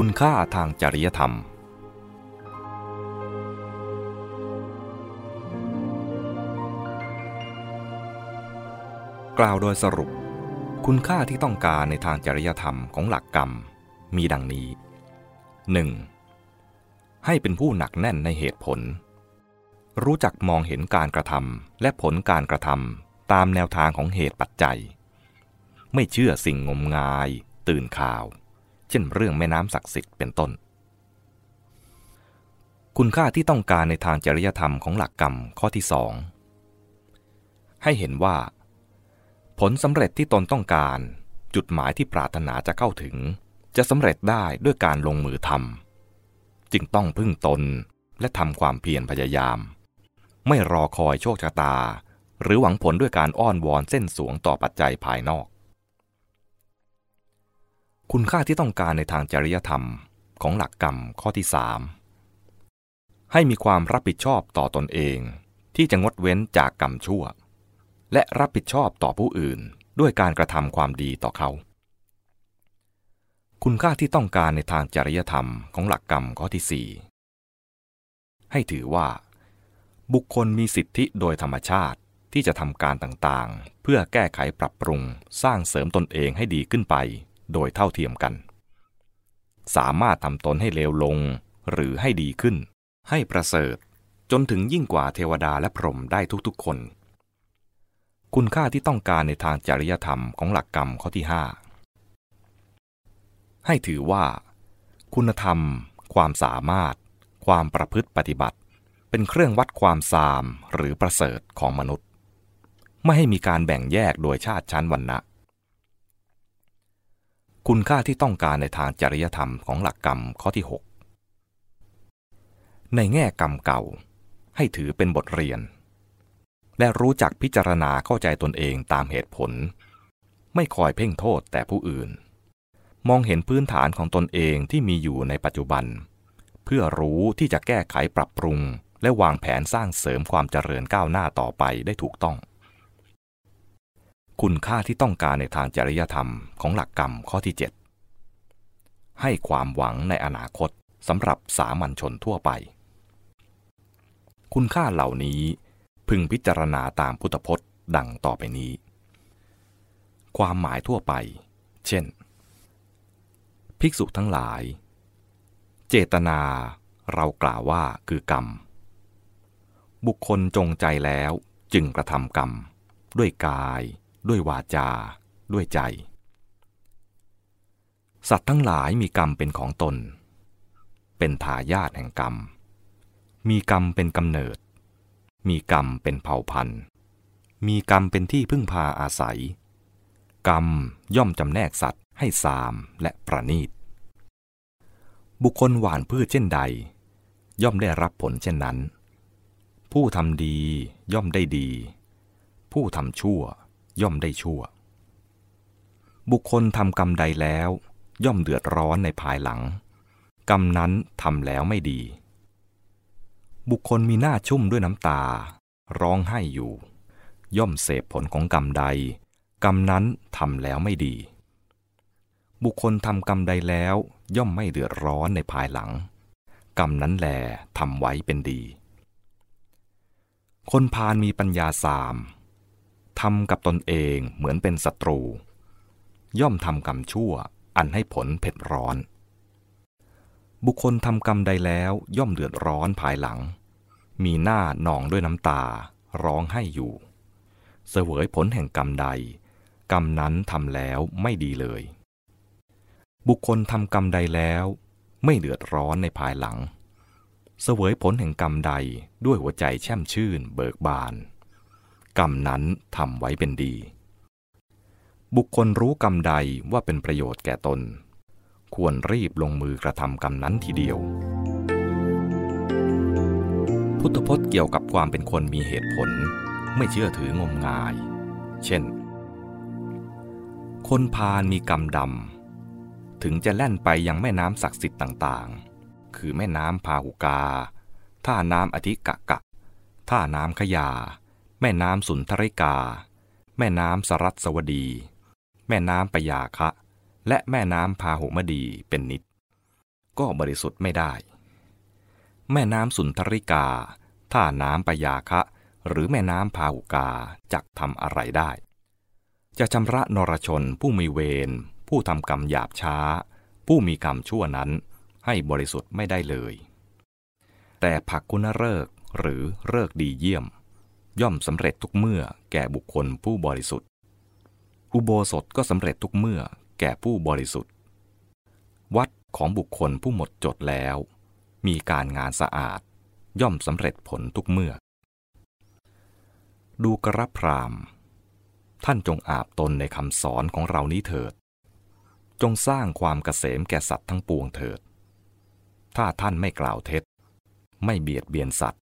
คุณค่าทางจริยธรรม กล่าวโดยสรุป คุณค่าที่ต้องการในทางจริยธรรมของหลักกรรมมีดังนี้ 1. ให้เป็นผู้หนักแน่นในเหตุผล รู้จักมองเห็นการกระทำและผลการกระทำตามแนวทางของเหตุปัจจัย ไม่เชื่อสิ่งงมงาย ตื่นข่าว เช่นเรื่องแม่น้ำศักดิ์สิทธิ์เป็นต้น คุณค่าที่ต้องการในทางจริยธรรมของหลักกรรมข้อที่สองให้เห็นว่า ผลสำเร็จที่ตนต้องการ จุดหมายที่ปรารถนาจะเข้าถึง จะสำเร็จได้ด้วยการลงมือทำจึงต้องพึ่งตนและทำความเพียรพยายาม ไม่รอคอยโชคชะตา หรือหวังผลด้วยการอ้อนวอนเส้นสวงต่อปัจจัยภายนอก คุณค่าที่ต้องการในทางจริยธรรมของหลักกรรมข้อที่ 3 ให้มีความรับผิดชอบต่อตอนเอง ที่จะงดเว้นจากกรรมชั่ว และรับผิดชอบต่อผู้อื่นด้วยการกระทำความดีต่อเขา คุณค่าที่ต้องการในทางจริยธรรมของหลักกรรมข้อที่ 4 ให้ถือว่า บุคคลมีสิทธิโดยธรรมชาติที่จะทำการต่างๆ เพื่อแก้ไขปรับปรุงสร้างเสริมตนเองให้ดีขึ้นไป โดยเท่าเทียมกัน สามารถทำตนให้เลวลงหรือให้ดีขึ้น ให้ประเสริฐจนถึงยิ่งกว่าเทวดาและพรหมได้ทุกๆคน คุณค่าที่ต้องการในทางจริยธรรมของหลักกรรมข้อที่ 5 ให้ถือว่า คุณธรรม ความสามารถ ความประพฤติปฏิบัติ เป็นเครื่องวัดความสามหรือประเสริฐของมนุษย์ ไม่ให้มีการแบ่งแยกโดยชาติชั้นวรรณะ คุณค่าที่ต้องการในทางจริยธรรมของหลักกรรมข้อที่ 6 ในแง่กรรมเก่า ให้ถือเป็นบทเรียน และรู้จักพิจารณาเข้าใจตนเองตามเหตุผล ไม่คอยเพ่งโทษแต่ผู้อื่น มองเห็นพื้นฐานของตนเองที่มีอยู่ในปัจจุบัน เพื่อรู้ที่จะแก้ไขปรับปรุง และวางแผนสร้างเสริมความเจริญก้าวหน้าต่อไปได้ถูกต้อง คุณค่าที่ต้องการในทางจริยธรรมของหลักกรรมข้อที่ 7 ให้ความหวังในอนาคตสำหรับสามัญชนทั่วไป คุณค่าเหล่านี้พึงพิจารณาตามพุทธพจน์ดังต่อไปนี้ ความหมายทั่วไป เช่น ภิกษุทั้งหลาย เจตนาเรากล่าวว่าคือกรรม บุคคลจงใจแล้วจึงกระทำกรรม ด้วยกาย ด้วยวาจา ด้วยใจ สัตว์ทั้งหลายมีกรรมเป็นของตน เป็นทายาทแห่งกรรม มีกรรมเป็นกำเนิด มีกรรมเป็นเผ่าพันธุ์ มีกรรมเป็นที่พึ่งพาอาศัย กรรมย่อมจำแนกสัตว์ให้สามและประนีต บุคคลหว่านพืชเช่นใด ย่อมได้รับผลเช่นนั้น ผู้ทำดีย่อมได้ดี ผู้ทำชั่ว ย่อมได้ชั่ว บุคคลทำกรรมใดแล้ว ย่อมเดือดร้อนในภายหลัง กรรมนั้นทำแล้วไม่ดี บุคคลมีหน้าชุ่มด้วยน้ำตา ร้องไห้อยู่ ย่อมเสพผลของกรรมใด กรรมนั้นทำแล้วไม่ดี บุคคลทำกรรมใดแล้ว ย่อมไม่เดือดร้อนในภายหลัง กรรมนั้นแลทำไว้เป็นดีคนพาลมีปัญญาสาม ทำกับตนเองเหมือนเป็นศัตรู ย่อมทำกรรมชั่วอันให้ผลเผ็ดร้อน บุคคลทำกรรมใดแล้วย่อมเดือดร้อนภายหลัง มีหน้าหนองด้วยน้ำตาร้องให้อยู่ เสวยผลแห่งกรรมใด กรรมนั้นทำแล้วไม่ดีเลย บุคคลทำกรรมใดแล้วไม่เดือดร้อนในภายหลัง เสวยผลแห่งกรรมใดด้วยหัวใจแช่มชื่นเบิกบาน กรรมนั้นทำไว้เป็นดี บุคคลรู้กรรมใดว่าเป็นประโยชน์แก่ตน ควรรีบลงมือกระทำกรรมนั้นทีเดียว พุทธพจน์เกี่ยวกับความเป็นคนมีเหตุผล ไม่เชื่อถืองมงาย เช่น คนพาลมีกรรมดำ ถึงจะแล่นไปยังแม่น้ำศักดิ์สิทธิ์ต่างๆ คือแม่น้ำพาหุกา ท่าน้ำอธิกะกะ ท่าน้ำขยา แม่น้ำสุนทริกา แม่น้ำสรัสวดี แม่น้ำปยาคะ และแม่น้ำพาหุมดีเป็นนิด ก็บริสุทธิ์ไม่ได้ แม่น้ำสุนทริกา ท่าน้ำปยาคะ หรือแม่น้ำพาหุกาจักทำอะไรได้ จะชำระนรชนผู้มีเวร ผู้ทำกรรมหยาบช้า ผู้มีกรรมชั่วนั้นให้บริสุทธิ์ไม่ได้เลย แต่ผักคุณเลิกหรือเลิกดีเยี่ยม ย่อมสำเร็จทุกเมื่อแก่บุคคลผู้บริสุทธิ์ อุโบสถก็สำเร็จทุกเมื่อแก่ผู้บริสุทธิ์ วัดของบุคคลผู้หมดจดแล้ว มีการงานสะอาด ย่อมสำเร็จผลทุกเมื่อ ดูกระพรามท่านจงอาบตนในคำสอนของเรานี้เถิด จงสร้างความเกษมแก่สัตว์ทั้งปวงเถิด ถ้าท่านไม่กล่าวเท็จ ไม่เบียดเบียนสัตว์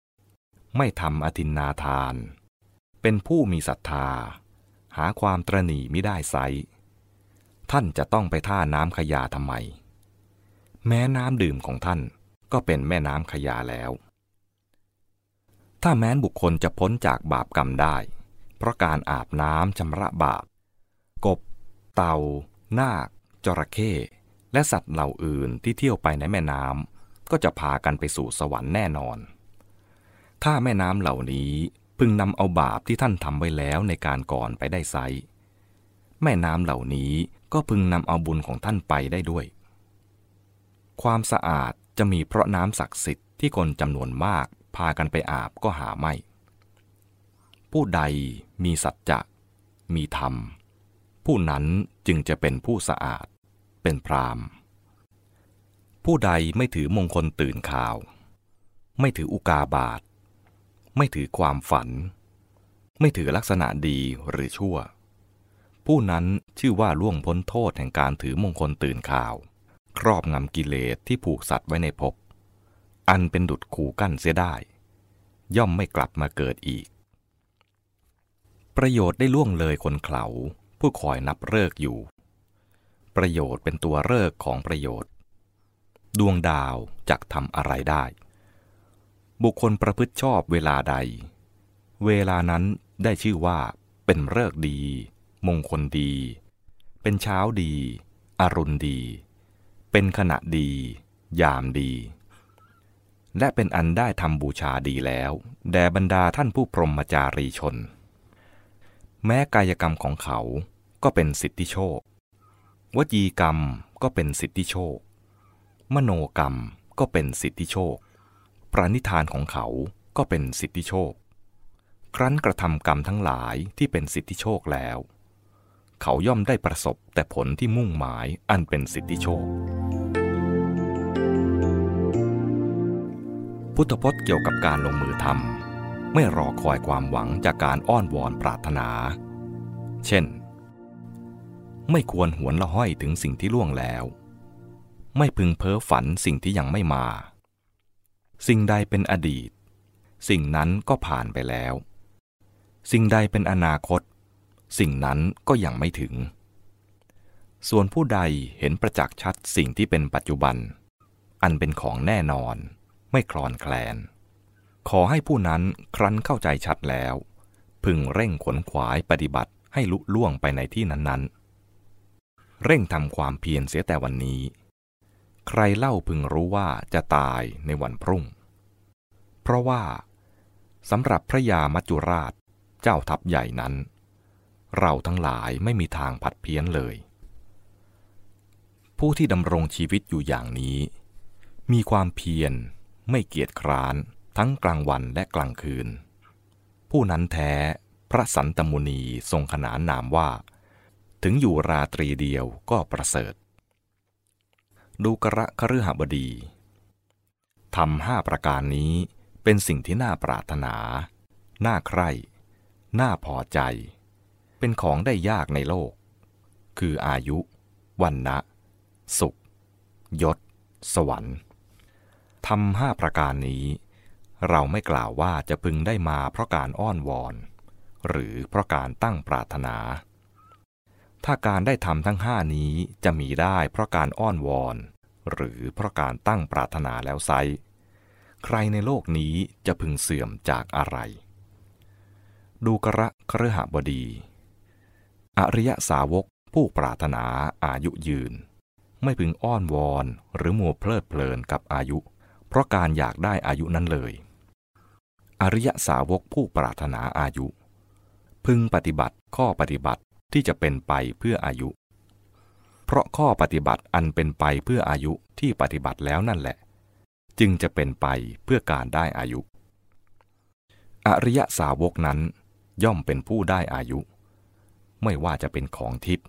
ไม่ทำอธินนาทาน เป็นผู้มีศรัทธา หาความตรณีไม่ได้ไซท่านจะต้องไปท่าน้ำขยาทำไม แม้น้ำดื่มของท่านก็เป็นแม่น้ำขยาแล้ว ถ้าแม้นบุคคลจะพ้นจากบาปกรรมได้ เพราะการอาบน้ำชำระบาป กบ เต่า นาค จระเข้ และสัตว์เหล่าอื่นที่เที่ยวไปในแม่น้ำก็จะพากันไปสู่สวรรค์แน่นอน ถ้าแม่น้ำเหล่านี้พึงนำเอาบาปที่ท่านทำไว้แล้วในการก่อนไปได้ไซแม่น้ำเหล่านี้ก็พึงนำเอาบุญของท่านไปได้ด้วย ความสะอาดจะมีเพราะน้ำศักดิ์สิทธิ์ที่คนจำนวนมากพากันไปอาบก็หาไม่ ผู้ใดมีสัจจะ มีธรรม ผู้นั้นจึงจะเป็นผู้สะอาด เป็นพรามผู้ใดไม่ถือมงคลตื่นข่าว ไม่ถืออุกาบาท ไม่ถือความฝัน ไม่ถือลักษณะดีหรือชั่ว ผู้นั้นชื่อว่าล่วงพ้นโทษแห่งการถือมงคลตื่นข่าว ครอบงำกิเลสที่ผูกสัตว์ไว้ในภพอันเป็นดุดขู่กั้นเสียได้ ย่อมไม่กลับมาเกิดอีก ประโยชน์ได้ล่วงเลยคนเขาผู้คอยนับเลิกอยู่ ประโยชน์เป็นตัวเลิกของประโยชน์ ดวงดาวจักทำอะไรได้ บุคคลประพฤติชอบเวลาใด เวลานั้นได้ชื่อว่า เป็นเลิกดี มงคลดี เป็นเช้าดี อรุณดี เป็นขณะดี ยามดี และเป็นอันได้ทำบูชาดีแล้ว แด่บรรดาท่านผู้พรหมจารีชน แม้กายกรรมของเขาก็เป็นสิทธิโชควจีกรรมก็เป็นสิทธิโชค มโนกรรมก็เป็นสิทธิโชค ปราณิธานของเขาก็เป็นสิทธิโชค ครั้นกระทำกรรมทั้งหลายที่เป็นสิทธิโชคแล้ว เขาย่อมได้ประสบแต่ผลที่มุ่งหมายอันเป็นสิทธิโชค พุทธพจน์เกี่ยวกับการลงมือทำไม่รอคอยความหวังจากการอ้อนวอนปรารถนา เช่น ไม่ควรหวนละห้อยถึงสิ่งที่ล่วงแล้ว ไม่พึงเพ้อฝันสิ่งที่ยังไม่มา สิ่งใดเป็นอดีต สิ่งนั้นก็ผ่านไปแล้ว สิ่งใดเป็นอนาคต สิ่งนั้นก็ยังไม่ถึง ส่วนผู้ใดเห็นประจักษ์ชัดสิ่งที่เป็นปัจจุบัน อันเป็นของแน่นอน ไม่คลอนแคลน ขอให้ผู้นั้นครั้นเข้าใจชัดแล้ว พึงเร่งขนขวายปฏิบัติให้ลุล่วงไปในที่นั้นๆ เร่งทำความเพียรเสียแต่วันนี้ ใครเล่าพึงรู้ว่าจะตายในวันพรุ่ง เพราะว่าสำหรับพระยามัจจุราชเจ้าทัพใหญ่นั้น เราทั้งหลายไม่มีทางผัดเพี้ยนเลย ผู้ที่ดำรงชีวิตอยู่อย่างนี้ มีความเพียรไม่เกียจคร้านทั้งกลางวันและกลางคืน ผู้นั้นแท้พระสันตมุนีทรงขนานนามว่า ถึงอยู่ราตรีเดียวก็ประเสริฐ ดูกระคฤหบดีทำห้าประการนี้เป็นสิ่งที่น่าปรารถนา น่าใคร่ น่าพอใจ เป็นของได้ยากในโลก คืออายุ วันนะสุข ยศ สวรรค์ทำห้าประการนี้ เราไม่กล่าวว่าจะพึงได้มาเพราะการอ้อนวอน หรือเพราะการตั้งปรารถนา ถ้าการได้ทำทั้งห้านี้จะมีได้เพราะการอ้อนวอน หรือเพราะการตั้งปรารถนาแล้วไซใครในโลกนี้จะพึงเสื่อมจากอะไร ดูกระครหบดี อริยสาวกผู้ปรารถนาอายุยืน ไม่พึงอ้อนวอนหรือมัวเพลิดเพลินกับอายุ เพราะการอยากได้อายุนั้นเลย อริยสาวกผู้ปรารถนาอายุ พึงปฏิบัติข้อปฏิบัติที่จะเป็นไปเพื่ออายุ เพราะข้อปฏิบัติอันเป็นไปเพื่ออายุที่ปฏิบัติแล้วนั่นแหละ จึงจะเป็นไปเพื่อการได้อายุ อริยสาวกนั้นย่อมเป็นผู้ได้อายุ ไม่ว่าจะเป็นของทิพย์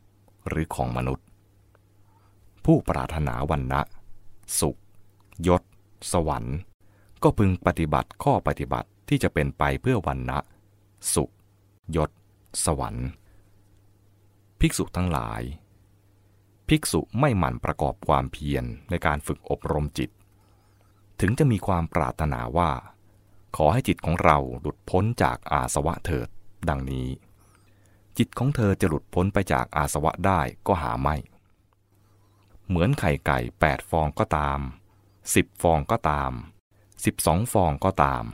หรือของมนุษย์ ผู้ปรารถนาวันนะสุข ยศ สวรรค์ ก็พึงปฏิบัติข้อปฏิบัติที่จะเป็นไปเพื่อวันนะสุข ยศ สวรรค์ ภิกษุทั้งหลาย ภิกษุไม่หมั่นประกอบความเพียรในการฝึกอบรมจิต ถึงจะมีความปรารถนาว่า ขอให้จิตของเราหลุดพ้นจากอาสวะเถิด ดังนี้ จิตของเธอจะหลุดพ้นไปจากอาสวะได้ก็หาไม่ เหมือนไข่ไก่แปดฟองก็ตามสิบฟองก็ตามสิบสองฟองก็ตาม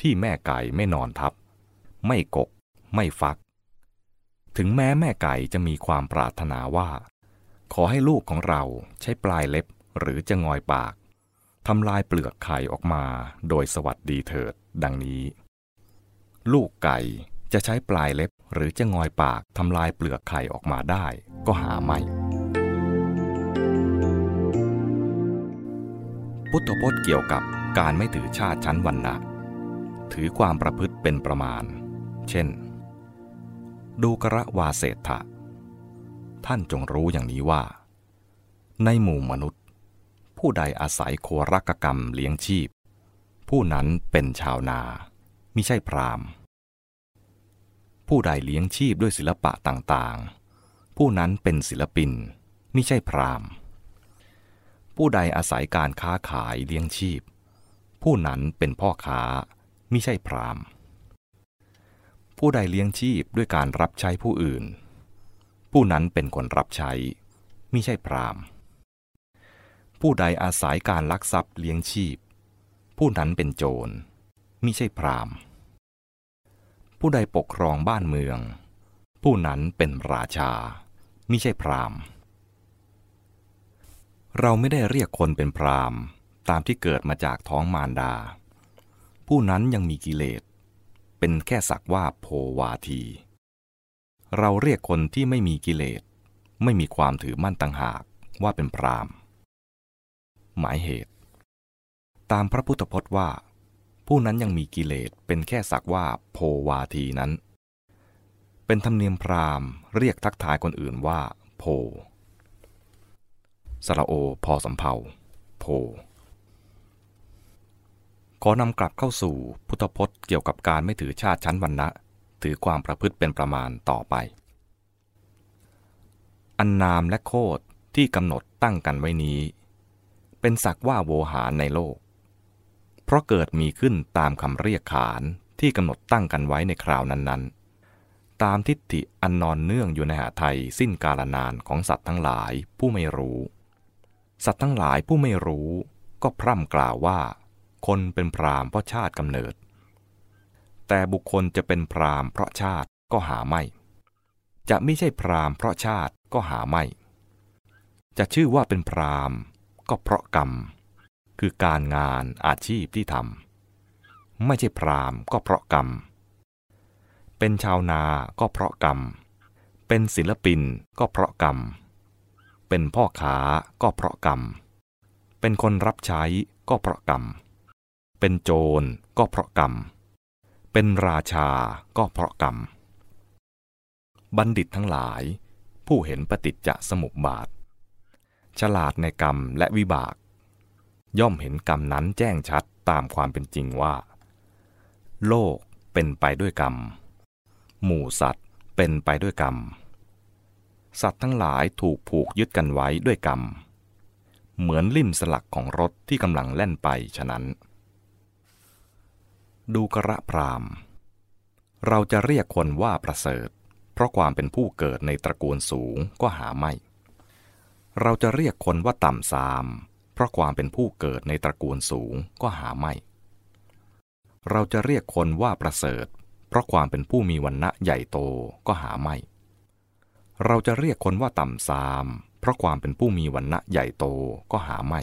ที่แม่ไก่ไม่นอนทับ ไม่กก ไม่ฟัก ถึงแม้แม่ไก่จะมีความปรารถนาว่า ขอให้ลูกของเราใช้ปลายเล็บหรือจะงอยปากทำลายเปลือกไข่ออกมาโดยสวัสดีเถิด ดังนี้ ลูกไก่จะใช้ปลายเล็บหรือจะงอยปากทำลายเปลือกไข่ออกมาได้ก็หาไม่ พุทธพจน์เกี่ยวกับการไม่ถือชาติชั้นวรรณะถือความประพฤติเป็นประมาณ เช่น ดูกระวาเศรษฐะ ท่านจงรู้อย่างนี้ว่า ในหมู่มนุษย์ ผู้ใดอาศัยโครักกรรมเลี้ยงชีพ ผู้นั้นเป็นชาวนามิใช่พรามณ์ผู้ใดเลี้ยงชีพด้วยศิลปะต่างๆ ผู้นั้นเป็นศิลปินไม่ใช่พรามณ์ผู้ใดอาศัยการค้าขายเลี้ยงชีพ ผู้นั้นเป็นพ่อค้าไม่ใช่พรามณ์ผู้ใดเลี้ยงชีพด้วยการรับใช้ผู้อื่น ผู้นั้นเป็นคนรับใช้ ไม่ใช่พรามผู้ใดอาศัยการลักทรัพย์เลี้ยงชีพ ผู้นั้นเป็นโจรไม่ใช่พรามผู้ใดปกครองบ้านเมือง ผู้นั้นเป็นราชาไม่ใช่พรามเราไม่ได้เรียกคนเป็นพรามตามที่เกิดมาจากท้องมารดา ผู้นั้นยังมีกิเลส เป็นแค่สักว่าโพวาที เราเรียกคนที่ไม่มีกิเลส ไม่มีความถือมั่นต่างหากว่าเป็นพรามหมายเหตุ ตามพระพุทธพจน์ว่า ผู้นั้นยังมีกิเลสเป็นแค่สักว่าโพวาทีนั้น เป็นธรรมเนียมพรามเรียกทักทายคนอื่นว่า โพสระโอพอสำเพาโพขอนำกลับเข้าสู่พุทธพจน์เกี่ยวกับการไม่ถือชาติชั้นวรรณะ ถือความประพฤติเป็นประมาณต่อไป อันนามและโคดที่กำหนดตั้งกันไว้นี้ เป็นสักว่าโวหารในโลก เพราะเกิดมีขึ้นตามคำเรียกขานที่กำหนดตั้งกันไว้ในคราวนั้นๆ ตามทิฏฐิอันนอนเนื่องอยู่ในหาไทยสิ้นกาลนานของสัตว์ทั้งหลายผู้ไม่รู้ สัตว์ทั้งหลายผู้ไม่รู้ก็พร่ำกล่าวว่า คนเป็นพรามเพราะชาติกำเนิด แต่บุคคลจะเป็นพรามเพราะชาติก็หาไม่ จะไม่ใช่พรามเพราะชาติก็หาไม่ จะชื่อว่าเป็นพรามก็เพราะกรรม คือการงานอาชีพที่ทำไม่ใช่พรามก็เพราะกรรม เป็นชาวนาก็เพราะกรรม เป็นศิลปินก็เพราะกรรม เป็นพ่อค้าก็เพราะกรรม เป็นคนรับใช้ก็เพราะกรรม เป็นโจรก็เพราะกรรม เป็นราชาก็เพราะกรรม บัณฑิตทั้งหลาย ผู้เห็นปฏิจจสมุปบาท ฉลาดในกรรมและวิบาก ย่อมเห็นกรรมนั้นแจ้งชัดตามความเป็นจริงว่า โลกเป็นไปด้วยกรรม หมู่สัตว์เป็นไปด้วยกรรม สัตว์ทั้งหลายถูกผูกยึดกันไว้ด้วยกรรม เหมือนลิ่มสลักของรถที่กำลังแล่นไปฉะนั้น ดูกระพราม เราจะเรียกคนว่าประเสริฐ เพราะความเป็นผู้เกิดในตระกูลสูงก็หาไม่ เราจะเรียกคนว่าต่ำซาม เพราะความเป็นผู้เกิดในตระกูลสูงก็หาไม่ เราจะเรียกคนว่าประเสริฐ เพราะความเป็นผู้มีวันณะใหญ่โตก็หาไม่ เราจะเรียกคนว่าต่ำซาม เพเพราะความเป็นผู้มีวันณะใหญ่โตก็หาไม่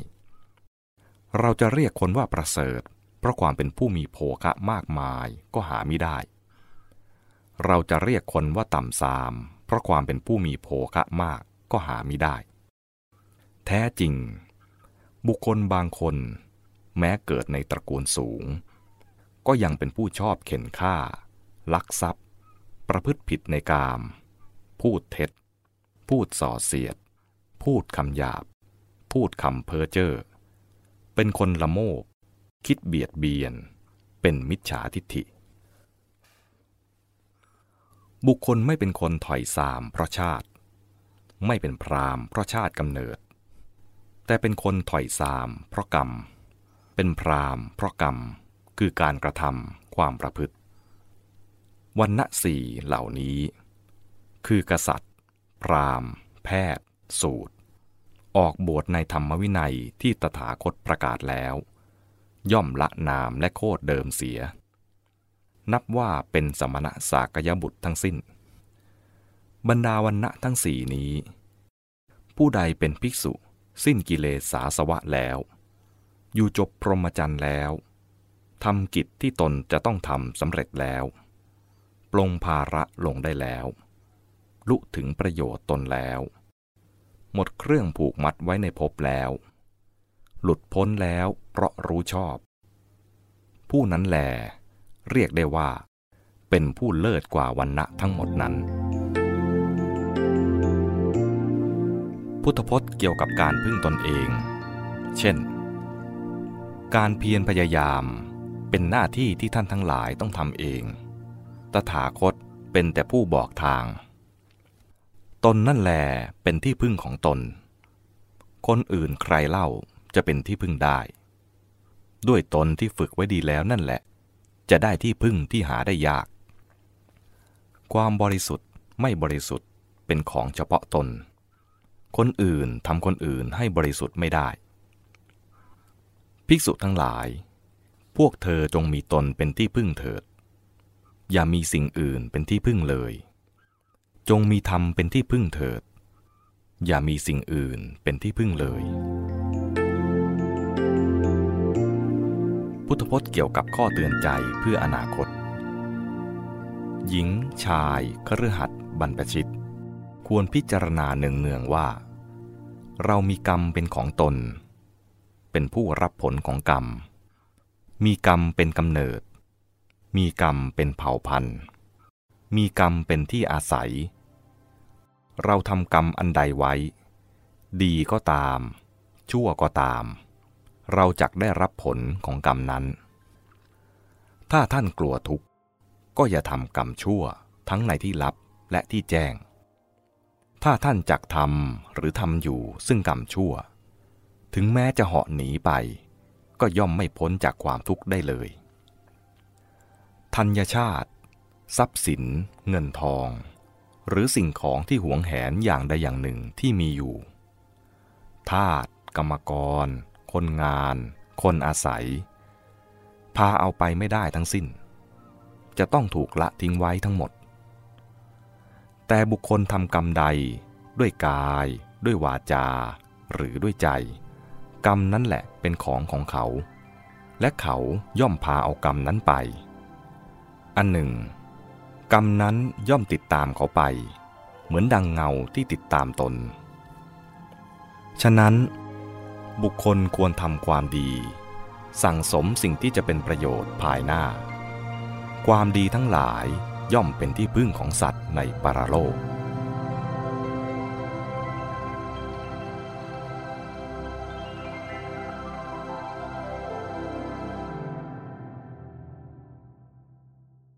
เราจะเรียกคนว่าประเสริฐ เพราะความเป็นผู้มีโภคะมากมายก็หาไม่ได้ เราจะเรียกคนว่าต่ำซาม เพราะความเป็นผู้มีโภคะมากก็หาไม่ได้ แท้จริง บุคคลบางคน แม้เกิดในตระกูลสูง ก็ยังเป็นผู้ชอบเข็นฆ่า ลักทรัพย์ ประพฤติผิดในกาม พูดเท็จ พูดส่อเสียด พูดคำหยาบ พูดคำเพ้อเจ้อเป็นคนละโมบ คิดเบียดเบียน เป็นมิจฉาทิฏฐิ บุคคลไม่เป็นคนถอยสามเพราะชาติ ไม่เป็นพรามเพราะชาติกำเนิด แต่เป็นคนถอยสามเพราะกรรม เป็นพรามเพราะกรรม คือการกระทำความประพฤติวันณะสี่เหล่านี้ คือกษัตริย์ พราหมณ์ แพทย์ สูตร ออกบวชในธรรมวินัยที่ตถาคตประกาศแล้ว ย่อมละนามและโคดเดิมเสีย นับว่าเป็นสมณะสากยบุตรทั้งสิ้น บรรดาวันณะทั้งสี่นี้ ผู้ใดเป็นภิกษุสิ้นกิเลสสาสวะแล้ว อยู่จบพรหมจรรย์แล้วทำกิจที่ตนจะต้องทำสำเร็จแล้ว ปลงภาระลงได้แล้ว ลุถึงประโยชน์ตนแล้ว หมดเครื่องผูกมัดไว้ในภพแล้ว หลุดพ้นแล้วเพราะรู้ชอบ ผู้นั้นแลเรียกได้ว่า เป็นผู้เลิศกว่าวันณะทั้งหมดนั้น พุทธพจน์เกี่ยวกับการพึ่งตนเอง เช่น การเพียรพยายามเป็นหน้าที่ที่ท่านทั้งหลายต้องทำเอง ตถาคตเป็นแต่ผู้บอกทาง ตนนั่นแลเป็นที่พึ่งของตน คนอื่นใครเล่า จะเป็นที่พึ่งได้ ด้วยตนที่ฝึกไว้ดีแล้วนั่นแหละ จะได้ที่พึ่งที่หาได้ยาก ความบริสุทธิ์ไม่บริสุทธิ์เป็นของเฉพาะตน คนอื่นทำคนอื่นให้บริสุทธิ์ไม่ได้ ภิกษุทั้งหลาย พวกเธอจงมีตนเป็นที่พึ่งเถิด อย่ามีสิ่งอื่นเป็นที่พึ่งเลย จงมีธรรมเป็นที่พึ่งเถิดอย่ามีสิ่งอื่นเป็นที่พึ่งเลย พุทธพจน์เกี่ยวกับข้อเตือนใจเพื่ออนาคต หญิง ชายคฤหัสถ์บรรพชิต ควรพิจารณาเนืองๆว่า เรามีกรรมเป็นของตน เป็นผู้รับผลของกรรม มีกรรมเป็นกำเนิด มีกรรมเป็นเผ่าพันธุ์ มีกรรมเป็นที่อาศัย เราทำกรรมอันใดไว้ ดีก็ตาม ชั่วก็ตาม เราจักได้รับผลของกรรมนั้น ถ้าท่านกลัวทุกข์ ก็อย่าทำกรรมชั่วทั้งในที่ลับและที่แจ้ง ถ้าท่านจักทำหรือทำอยู่ซึ่งกรรมชั่ว ถึงแม้จะเหาะหนีไป ก็ย่อมไม่พ้นจากความทุกข์ได้เลยธัญชาติ ทรัพย์สิน เงินทอง หรือสิ่งของที่หวงแหนอย่างใดอย่างหนึ่งที่มีอยู่ทาสกรรมกร คนงาน คนอาศัย พาเอาไปไม่ได้ทั้งสิ้น จะต้องถูกละทิ้งไว้ทั้งหมด แต่บุคคลทำกรรมใด ด้วยกาย ด้วยวาจา หรือด้วยใจ กรรมนั้นแหละเป็นของของเขา และเขาย่อมพาเอากรรมนั้นไป อันหนึ่ง กรรมนั้นย่อมติดตามเขาไป เหมือนดังเงาที่ติดตามตน ฉะนั้น บุคคลควรทำความดี สั่งสมสิ่งที่จะเป็นประโยชน์ภายหน้า ความดีทั้งหลายย่อมเป็นที่พึ่งของสัตว์ในปรโลก